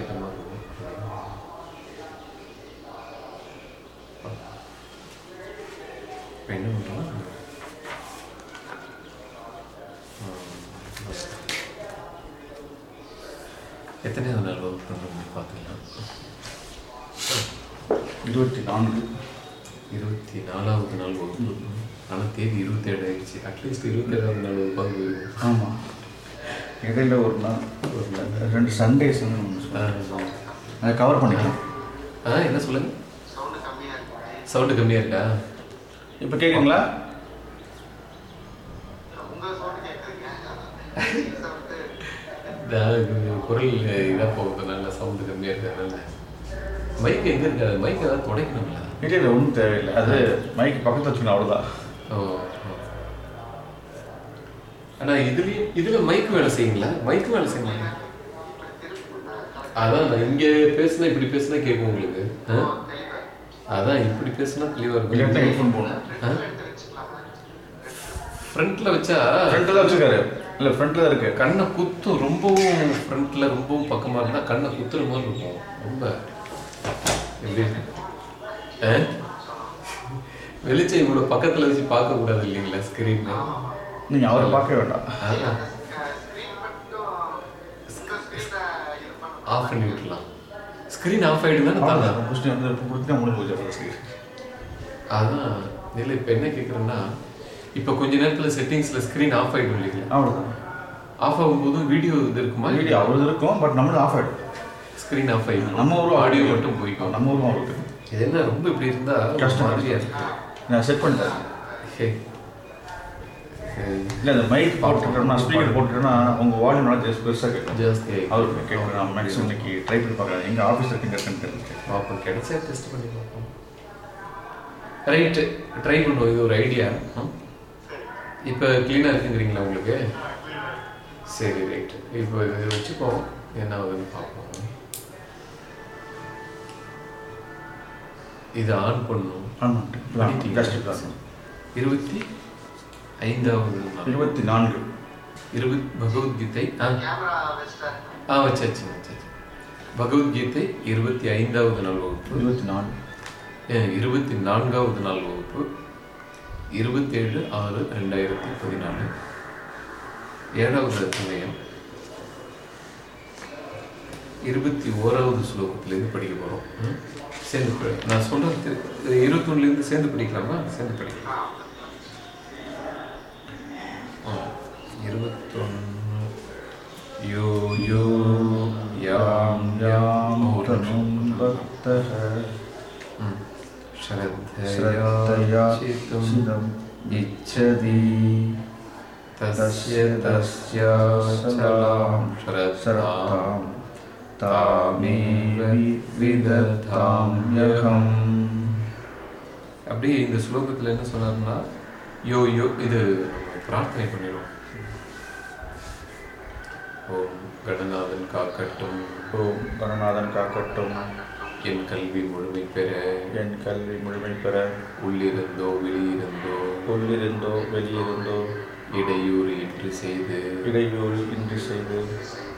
கேட்ட மாதிரி இருக்கும் இப்போ என்ன பண்ணுறோம்? எத்தனையாவது நாள் வகுப்பு பண்ணுறோம் பார்த்துக்கலாம் இருபத்தி நான்கு. இருபத்தி நாலாவது நாள் வகுப்பு ஆனால் தேதி இருபத்தேழு ஆயிடுச்சு. அட்லீஸ்ட் இருபத்தேழாவது நாள் வகுப்பாக போயிருக்கும் ஆமாம் இடையில ஒரு நாள் ஒரு ரெண்டு சண்டேஸ். அதை கவர் பண்ணிக்கலாம். ஆ என்ன சொல்லுங்க? சவுண்டு கம்மியாக இருக்கா? இப்போ கேட்குங்களா குரல் இதாக போகுது நல்ல சவுண்டு கம்மியாக இருக்கிறதுனால. மைக் எங்கே இருக்காது மைக் ஏதாவது துடைக்கணுங்களா இல்லை இல்லை ஒன்றும் தேவையில்லை. அது மைக்கு பக்கத்தில் வச்சுக்கணும் அவ்வளோதான் ஓ. ஓ. ஆனா இதுலயும் இதுல மைக் வேலை செய்யுங்களா? மைக் வேலை செய்யுங்களா? அதான் நான் இங்க பேசுனா இப்படி பேசுனா கேட்கும் உங்களுக்கு? அதான் இப்படி பேசுனா தெளிவா இல்லாட்டா இருக்கும் ஃப்ரண்ட்ல வச்சா ஃப்ரண்ட்டில் தான் வச்சுருக்காரு. இல்லை ஃப்ரண்ட்டில் தான் இருக்கு. கண்ணை குத்தும் ரொம்பவும் ஃப்ரண்ட்ல ரொம்பவும் பக்கமா இருந்தா கண்ணை குத்துற மாதிரி இருக்கும். ரொம்ப எப்படி? வெளிச்சம் இவ்வளவு பக்கத்துல வச்சு பார்க்க கூடாது இல்லைங்களா ஸ்கிரீன் நீங்கள் அவரை பார்க்க வேண்டாம். ஆஃப் பண்ணி விட்டுலாம் ஸ்க்ரீன் ஆஃப் ஆகிடுதானே தானே அவ்வளோதான் ஃபஸ்ட்டு வந்து இப்போ கொடுத்தா முடிஞ்சு போச்சு அப்புறம் அதான் இல்லை இப்போ என்ன கேட்குறேன்னா இப்போ கொஞ்ச நேரத்தில் செட்டிங்ஸில் ஸ்க்ரீன் ஆஃப் ஆகிடும் இல்லைங்களா? அவ்வளோதான் ஆஃப் ஆகும்போது வீடியோ இது இருக்குமா? வீடியோ அவ்வளோ இருக்கும் பட் நம்மளும் ஆஃப் ஆகிடும் ஸ்க்ரீன் ஆஃப் ஆகிடும் நம்ம ஊரும் ஆடியோ மட்டும் போய்க்கும். நம்ம ஊரும் அவ்வளோ இது என்ன ரொம்ப இப்படி இருந்தா ஒரு கஷ்டம் நான் செட் பண்ணிட்டேன். இல்லை அந்த மைக் போட்டுட்டோம்னா ஸ்பீக்கர் போட்டுட்டோம்னா உங்கள் வால்யூம் நல்லா ஜஸ்ட் பெருசாக கேட்கும். ஜாஸ்தி அவருக்கு கேட்கும். நான் மேக்ஸிமம் இன்னைக்கு ட்ரை பண்ணி பார்க்குறேன் எங்கள் ஆஃபீஸ் இருக்குங்க இருக்குன்ட்டு பார்ப்போம் கிடைச்சா டெஸ்ட் பண்ணி பார்ப்போம். ரைட்டு ட்ரை பண்ணுவோம். இது ஒரு ஐடியா இப்போ க்ளீனாக இருக்குங்கிறீங்களா உங்களுக்கு? சரி ரைட்டு இப்போ இது வச்சுப்போம் என்ன ஆகுதுன்னு பார்ப்போம். இது ஆன் பண்ணும். ஆமாம் இருபத்தி ஐந்தாவது இருபத்தி நான்கு. இருபத் பகவத்கீதை. ஆ. ஆ வச்சாச்சு வச்சாச்சு. பகவத்கீதை இருபத்தி ஐந்தாவது நாள் வகுப்பு. இருபத்தி அஹ் இருபத்தி நான்காவது நாள் வகுப்பு. இருபத்தேழு ஆறு ரெண்டாயிரத்தி பதினாலு. ஏழாவது அத்தியாயம். இருபத்தி ஓராவது ஸ்லோகத்திலேருந்து படிக்க போகிறோம் சேர்ந்து நான் சொல்கிறது இருபத்தொன்னுலேருந்து சேர்ந்து படிக்கலாமா? சேர்ந்து படிக்கலாம் ஆ, இருபத்தொன்னு யோ யோ யாம் யாம் ஒரு தனும் பக்தः ம். श्रद्धया श्रद्धया चित्तम् चिदम् इच्छति तस्य तस्याचलां श्रद्धां श्रद्धां तामेव विदधाम्यहम् அப்படியே இந்த ஸ்லோகத்தில் என்ன சொன்னார்னா யோ யோ இது பிரார்த்தனை பண்ணிடுவோம் ஓம் கடநாதன் காக்கட்டும். ஓம் கருணாதன் காக்கட்டும். என் கல்வி முழுமை பெற. என் கல்வி முழுமை பெற. உள்ளிருந்தோ வெளியிருந்தோ. உள்ளிருந்தோ வெளியிருந்தோ. இடையூறு இன்றி செய்து. இடையூறு இன்றி செய்து.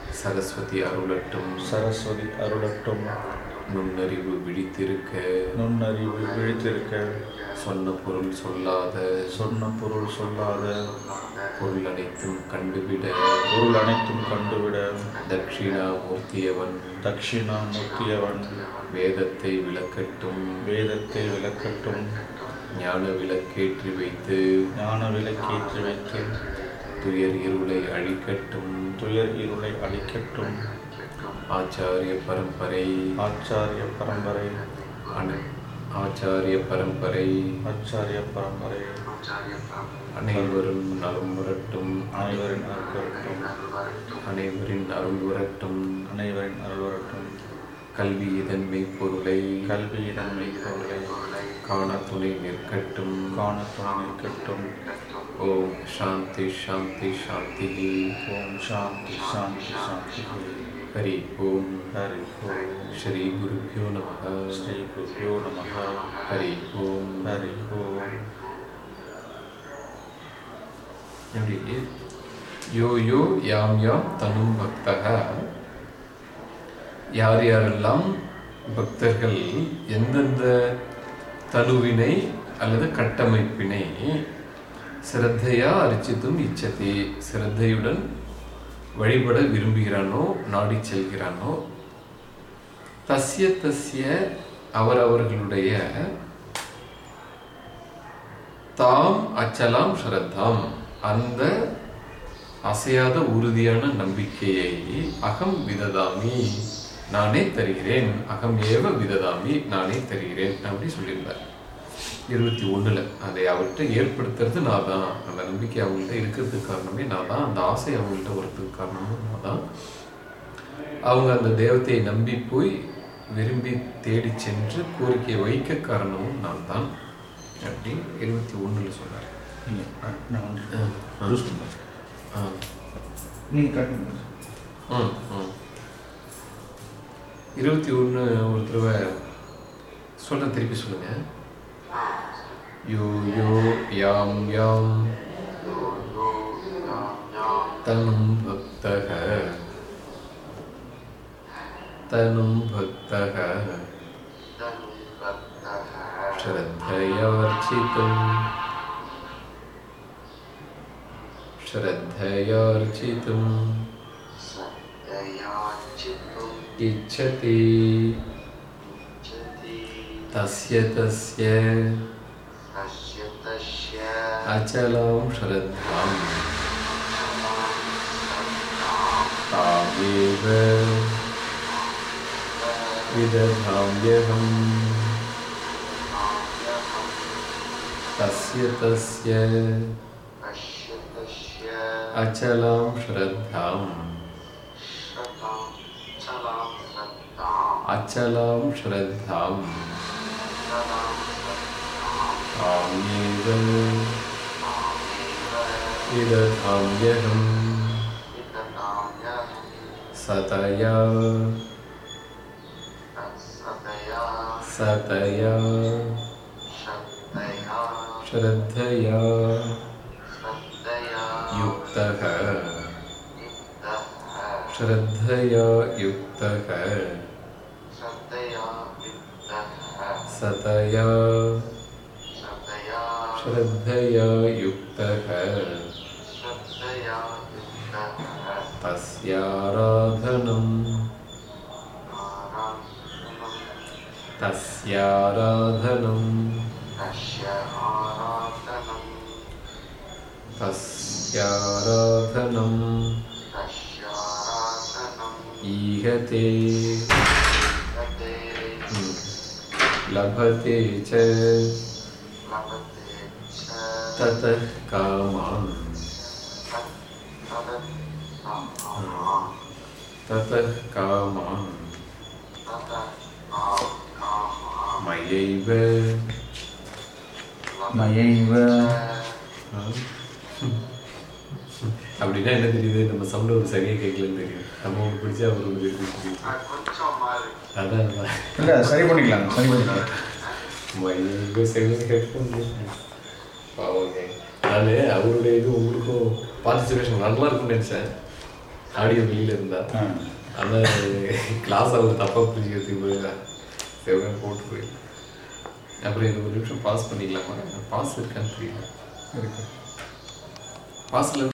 சரஸ்வதி அருளட்டும். சரஸ்வதி அருளட்டும். நுண்ணறிவு விழித்திருக்க. நுண்ணறிவு விழித்திருக்க. சொன்ன பொருள் சொல்லாத. சொன்ன பொருள் சொல்லாத. பொருள் அனைத்தும் கண்டுவிட. பொருள் அனைத்தும் கண்டுவிட. தட்சிணாமூர்த்தியவன் தட்சிணாமூர்த்தியவன் வேதத்தை விளக்கட்டும். வேதத்தை விளக்கட்டும். ஞான விளக்கேற்றி வைத்து. ஞான விளக்கேற்றி வைத்து. துயர் இருளை அழிக்கட்டும். துயர் இருளை அழிக்கட்டும். ஆச்சாரிய பரம்பரை. ஆச்சாரிய பரம்பரை. அன- ஆச்சாரிய பரம்பரை. ஆச்சாரிய பரம்பரை. அனைவரும் நலம் வரட்டும் அனைவரின் அருள் வரட்டும். அனைவரின் அருள் வரட்டும். அனைவரின் அருள் வரட்டும். கல்வி இதன் மெய்ப்பொருளை. கல்வியிடம் மெய்ப்பொருளை. காண துணை நிற்கட்டும். காண துணை நிற்கட்டும். ஓம் சாந்தி சாந்தி சாந்தி. ஓம் சாந்தி சாந்தி சாந்தி. ஹரி ஓம் ஹரி ஓம் ஸ்ரீ குருபியோ நம ஸ்ரீ குருபியோ நமः ஹரி ஓம் ஹரி ஓம் எப்படி யோ யோ யாம் யாம் தனும் பக்தக யார் யாரெல்லாம் பக்தர்கள் எந்தெந்த தனுவினை அல்லது கட்டமைப்பினை சிரத்தையா அர்ச்சித்தும் இச்சதி சிரத்தையுடன் வழிபட விரும்புகிறானோ நாடி செல்கிறானோ தஸ்ய தஸ்ய அவரவர்களுடைய தாம் அச்சலாம் ஸ்ரத்தாம் அந்த அசையாத உறுதியான நம்பிக்கையை அகம் விததாமி நானே தருகிறேன் அகம் ஏவ விததாமி நானே தருகிறேன் அப்படி சொல்லியிருந்தார். இருபத்தி ஒண்ணுல அதை அவர்கிட்ட ஏற்படுத்துறது நான் தான். அந்த நம்பிக்கை அவங்கள்ட்ட இருக்கிறதுக்கு காரணமே நான் தான். அந்த ஆசை அவங்கள்ட்ட வரதுக்கு காரணமும் நான் தான். அவங்க அந்த தெய்வத்தை நம்பி போய் விரும்பி தேடி சென்று கோரிக்கை வைக்க காரணமும் நான் தான். அப்படி இருபத்தி ஒண்ணுல சொன்னார். இருபத்தி ஒன்று ஒரு தடவை சொல்ல திருப்பி சொல்லுங்க. यूयोप्यां यां तनुं भुक्तः तनुं भुक्तः श्रद्धयार्चितुं श्रद्धयार्चितुम् इच्छति तस्य तस्य அச்சலம் ஸ்ரத்தம் தாவேவ விததாம்யகம் தஸ்ய தஸ்ய அச்சலம் ஸ்ரத்தம் அச்சலம் ஸ்ரத்தம் தாமேவ विदधाम्यहम् सतया सतया श्रद्धया युक्तः श्रद्धया युक्तः सतया श्रद्धया युक्तः तस्याराधनम् तस्याराधनम् तस्याराधनम् ईहते। लभते च। ततः कामान् ततः कामान् मयैव மயைவ ஆ? அப்படின்னா என்ன தெரியுது நம்ம சவுண்ட் ஒரு சரியா கேட்கலன்னு தெரியும் நம்ம ஒன்று பிடிச்சா அவர் ஒன்று தெரியுது அதான் அதான். இல்லை சரி பண்ணிக்கலாம் சரி பண்ணிக்கலாம் மயிலுக்கு செகண்ட் ஹெட்ஃபோன் பாவங்க நான் அவருடைய இது உங்களுக்கும் பார்ட்டிசிபேஷன் நல்லா இருக்கும்னு நினச்சேன் ஆடியோ வெளியில் இருந்தா. ஆனால் கிளாஸ் அவர் தப்பாக புரிஞ்சுக்கிறதுக்கு பதிலாக செவன் போட்டு போய். அப்புறம் இது ஒரு நிமிஷம் பாஸ் பண்ணிக்கலாமா? பாஸ் இருக்கான்னு தெரியல. இருக்கு. பாஸில்